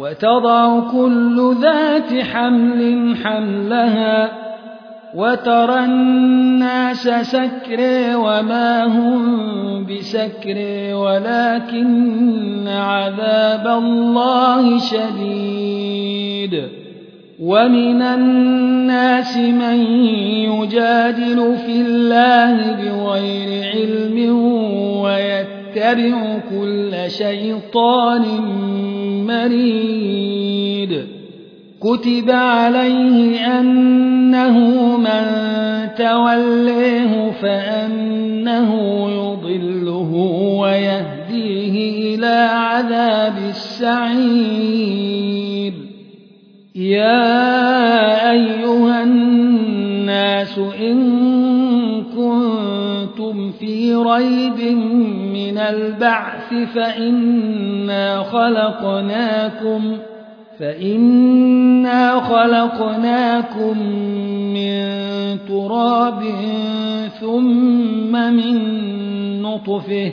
وتضع كل ذات حمل حملها وترى الناس سكري وما هم بسكري ولكن عذاب الله شديد ومن الناس من يجادل في الله بغير علم ويتبع كل شيطان مريد. كتب عليه أنه من توليه فأنه يضله ويهديه إلى عذاب السعير. يا أيها الناس إن كنتم في ريب من البعث فإنا خلقناكم فإنا خلقناكم من تراب ثم من نطفه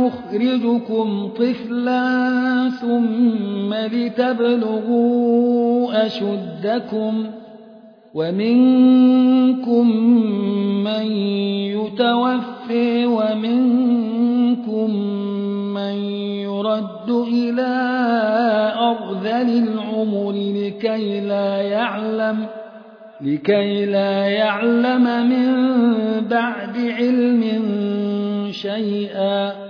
نخرجكم طفلا ثم لتبلغوا أشدكم ومنكم من يتوفي ومنكم من يرد إلى أرذل العمر لكي لا يعلم لكي لا يعلم من بعد علم شيئا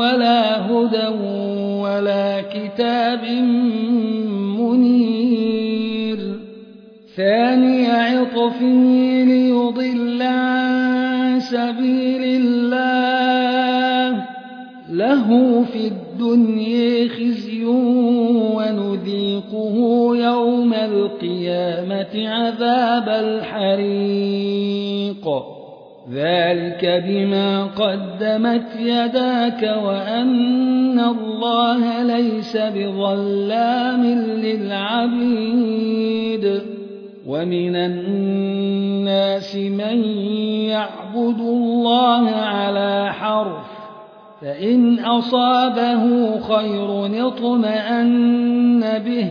ولا هدى ولا كتاب منير. ثاني عطفه ليضل عن سبيل الله. له في الدنيا خزي ونذيقه يوم القيامة عذاب الحريق. ذلك بما قدمت يداك وأن الله ليس بظلام للعبيد ومن الناس من يعبد الله على حرف فإن أصابه خير اطمان به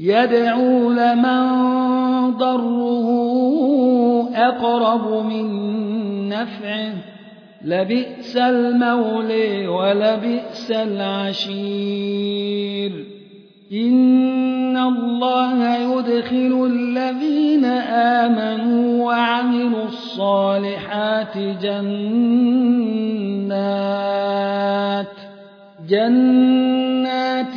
يدعو لمن ضره أقرب من نفعه. لبئس المولي ولبئس العشير. إن الله يدخل الذين آمنوا وعملوا الصالحات جنات جنات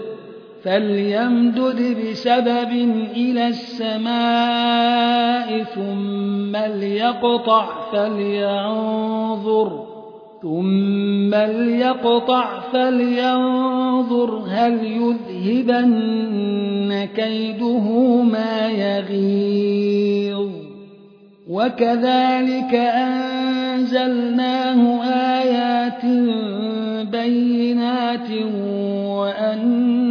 فليمدد بسبب إلى السماء ثم ليقطع فلينظر ثم ليقطع فلينظر هل يذهبن كيده ما يغيظ وكذلك أنزلناه آيات بينات وأن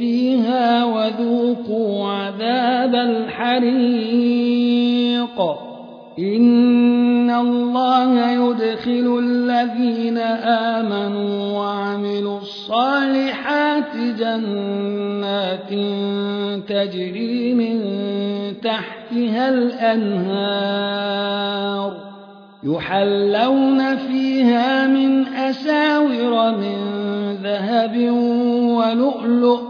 فيها وذوقوا عذاب الحريق. إن الله يدخل الذين آمنوا وعملوا الصالحات جنات تجري من تحتها الأنهار. يحلون فيها من أساور من ذهب ولؤلؤ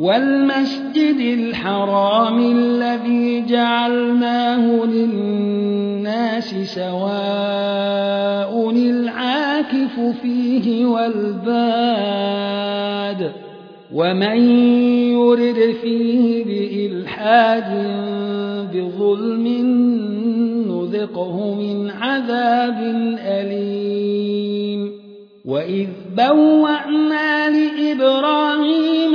والمسجد الحرام الذي جعلناه للناس سواء العاكف فيه والباد ومن يرد فيه بإلحاد بظلم نذقه من عذاب أليم. وإذ بوأنا لإبراهيم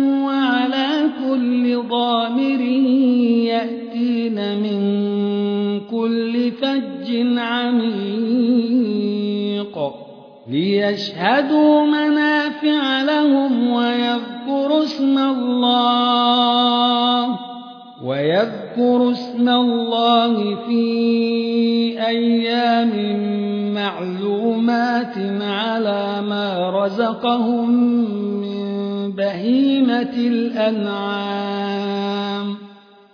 كل ضامر يأتين من كل فج عميق ليشهدوا منافع لهم ويذكروا اسم الله ويذكروا اسم الله في أيام معلومات على ما رزقهم من بهيمة الأنعام.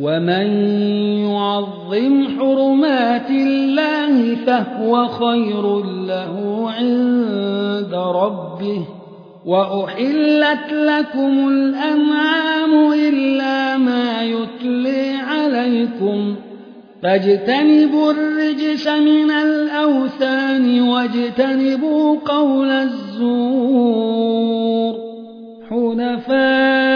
ومن يعظم حرمات الله فهو خير له عند ربه وأحلت لكم الأنعام إلا ما يتلي عليكم فاجتنبوا الرجس من الأوثان واجتنبوا قول الزور حنفاء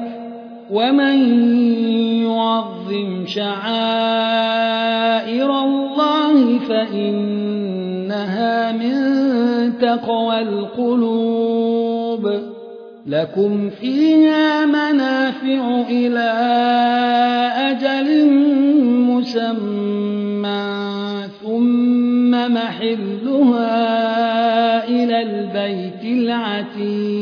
ومن يعظم شعائر الله فإنها من تقوى القلوب لكم فيها منافع إلى أجل مسمى ثم محلها إلى البيت العتيق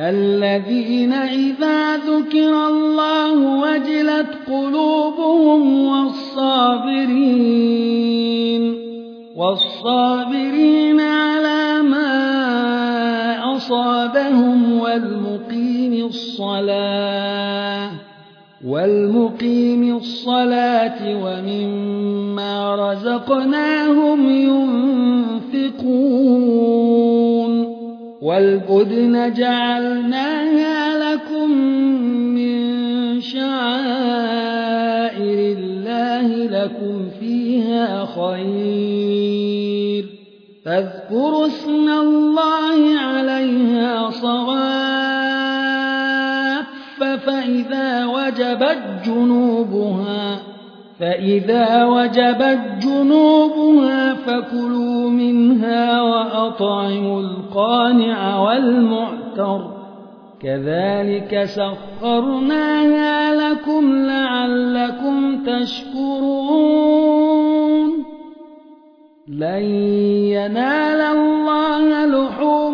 الذين إذا ذكر الله وجلت قلوبهم والصابرين والصابرين على ما أصابهم والمقيم الصلاة والمقيم الصلاة ومما رزقناهم ينفقون والبدن جعلناها لكم من شعائر الله لكم فيها خير. فاذكروا اسم الله عليها صواف فإذا وجبت جنوبها فإذا وجبت جنوبها فكلوا منها وأطعموا القانع والمعتر. كذلك سخرناها لكم لعلكم تشكرون. لن ينال الله لحومها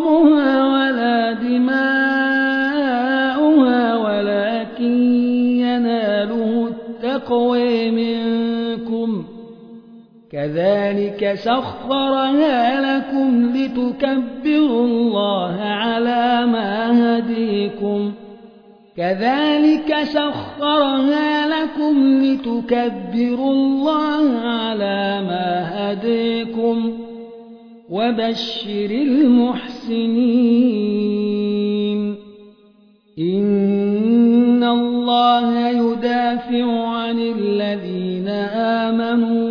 كذلك سخرها لكم لتكبروا الله على ما هديكم. كذلك سخرها لكم لتكبروا الله على ما هديكم. وبشر المحسنين. إن الله يدافع عن الذين آمنوا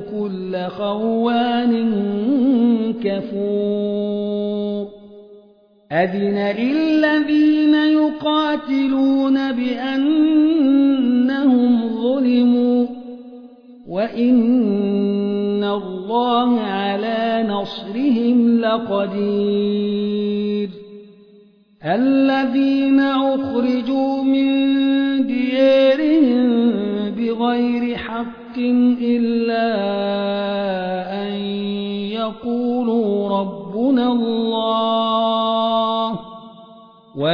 كل خوان كفور. أذن للذين يقاتلون بأنهم ظلموا وإن الله على نصرهم لقدير. الذين أخرجوا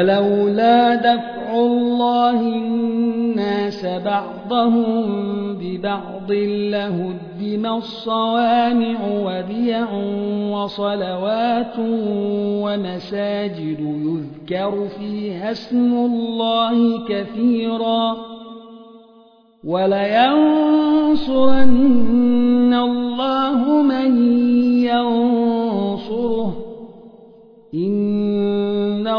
ولولا دفع الله الناس بعضهم ببعض لهدم الصوامع وبيع وصلوات ومساجد يذكر فيها اسم الله كثيرا ولينصرن الله من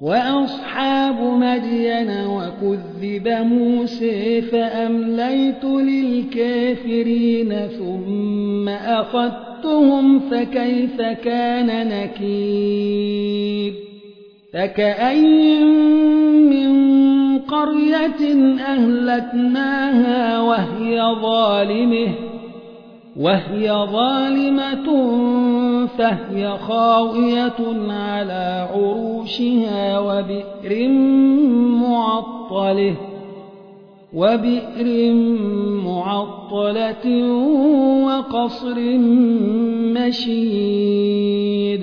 وأصحاب مدين وكذب موسى فأمليت للكافرين ثم أخذتهم فكيف كان نكير فكأي من قرية أهلكناها وهي ظالمة وهي ظالمة فهي خاوية على عروشها وبئر معطله وبئر معطلة وقصر مشيد.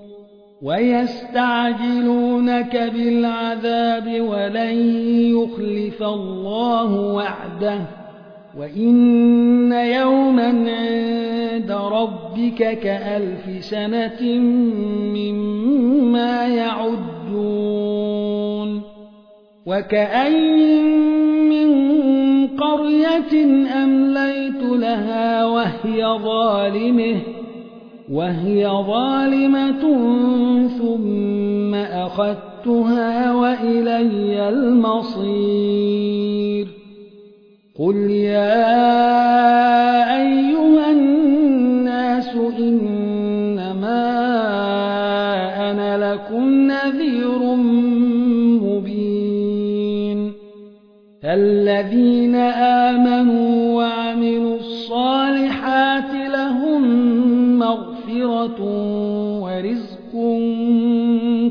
ويستعجلونك بالعذاب ولن يخلف الله وعده. وإن يوما عند ربك كألف سنة مما يعدون. وكأي من قرية أمليت لها وهي ظالمة. وهي ظالمة ثم أخذتها وإلي المصير. قل يا أيها الناس إنما أنا لكم نذير مبين. فالذين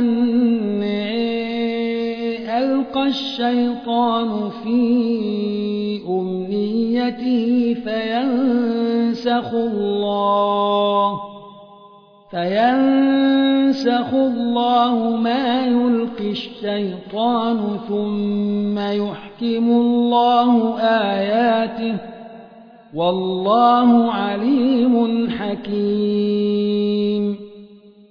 تمني ألقى الشيطان في أمنيته فينسخ الله فينسخ الله ما يلقي الشيطان ثم يحكم الله آياته والله عليم حكيم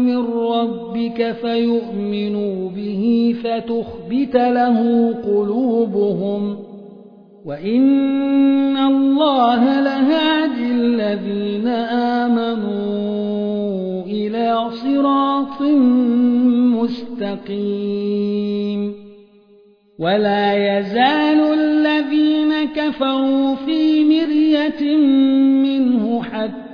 من ربك فيؤمنوا به فتخبت له قلوبهم وإن الله لهادي الذين آمنوا إلى صراط مستقيم ولا يزال الذين كفروا في مرية منه حتى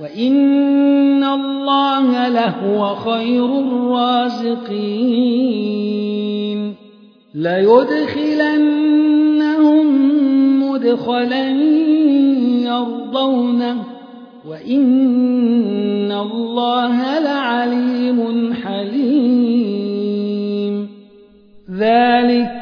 وإن الله لهو خير الرازقين ليدخلنهم مدخلا يرضونه وإن الله لعليم حليم ذلك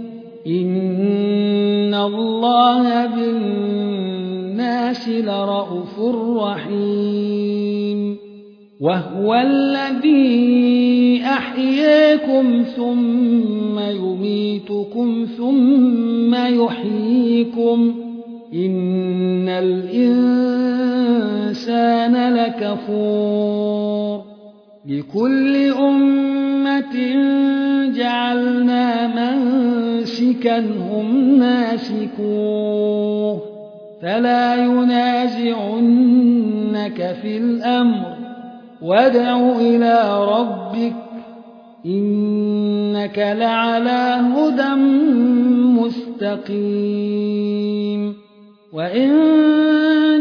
إن الله بالناس لرءوف رحيم وهو الذي أحياكم ثم يميتكم ثم يحييكم إن الإنسان لكفور لكل أمة جعلنا منسكا هم ناسكوه. فلا ينازعنك في الأمر وادع إلى ربك إنك لعلى هدى مستقيم. وإن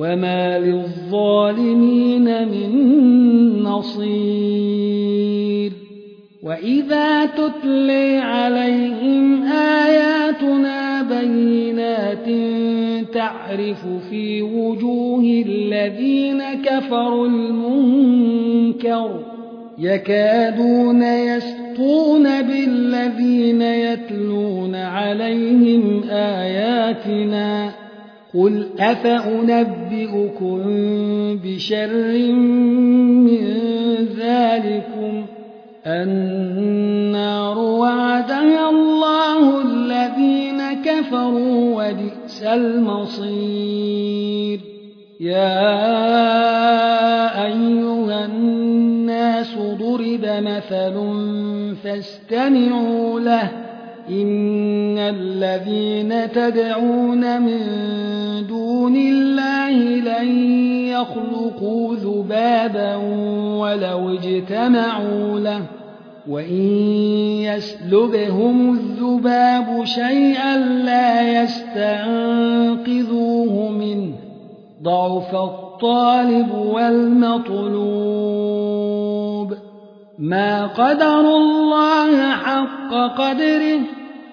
وما للظالمين من نصير وإذا تتلي عليهم آياتنا بينات تعرف في وجوه الذين كفروا المنكر يكادون يسطون بالذين يتلون عليهم آياتنا قل أفأنبئكم بشر من ذلكم النار وعدها الله الذين كفروا وبئس المصير يا أيها الناس ضرب مثل فاستمعوا له إن الذين تدعون من دون الله لن يخلقوا ذبابا ولو اجتمعوا له. وإن يسلبهم الذباب شيئا لا يستنقذوه منه. ضعف الطالب والمطلوب. ما قدر الله حق قدره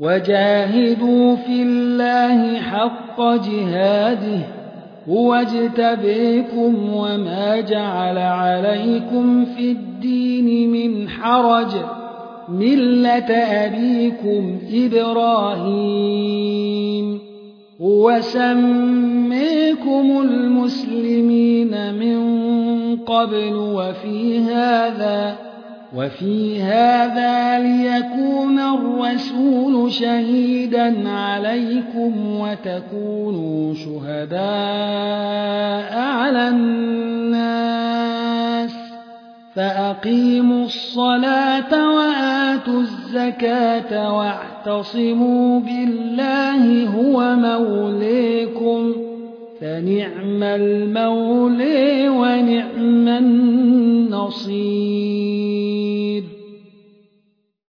وجاهدوا في الله حق جهاده هو اجتبيكم وما جعل عليكم في الدين من حرج ملة أبيكم إبراهيم. هو سميكم المسلمين من قبل وفي هذا وفي هذا ليكون الرسول شهيدا عليكم وتكونوا شهداء على الناس فأقيموا الصلاة وآتوا الزكاة واعتصموا بالله هو موليكم فنعم المولي ونعم النصير.